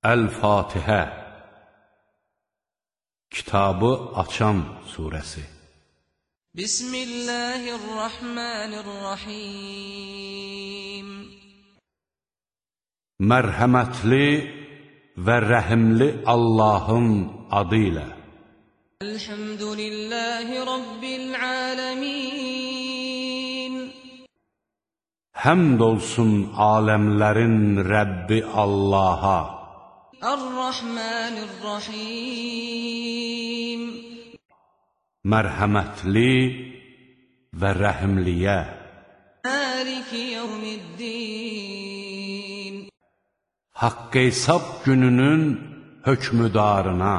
Əl-Fatihə Kitabı açan surəsi Bismillahirrahmanirrahim. Mərhəmətli və rəhimli Allahın adı ilə Elhamdülillahi Rabbil aləmin Həmd olsun aləmlərin Rəbbi Allaha Ar-Rahmanir-Rahim. Mərhəmətli və rəhimliyə Maliki yevmiddin. Haqq hesab gününün hökmüdarına.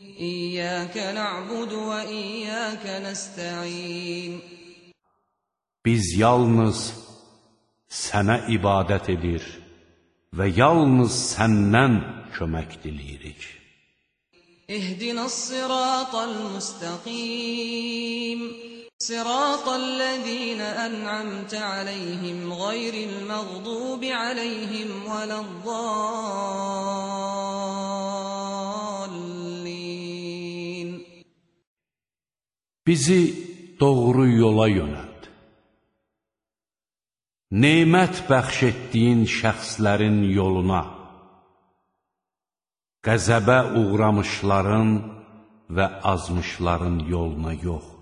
İyyâke na'budu və iyyâke nesta'in. Biz yalnız sənə ibadət edir və yalnız səndən kömək diləyirik. İhdinas siratal mustaqim Siratal lezina en'amte aleyhim gayril mağdubi aleyhim veladdallin Bizi doğru yola yönəl. Neymət bəxş etdiyin şəxslərin yoluna, qəzəbə uğramışların və azmışların yoluna yox.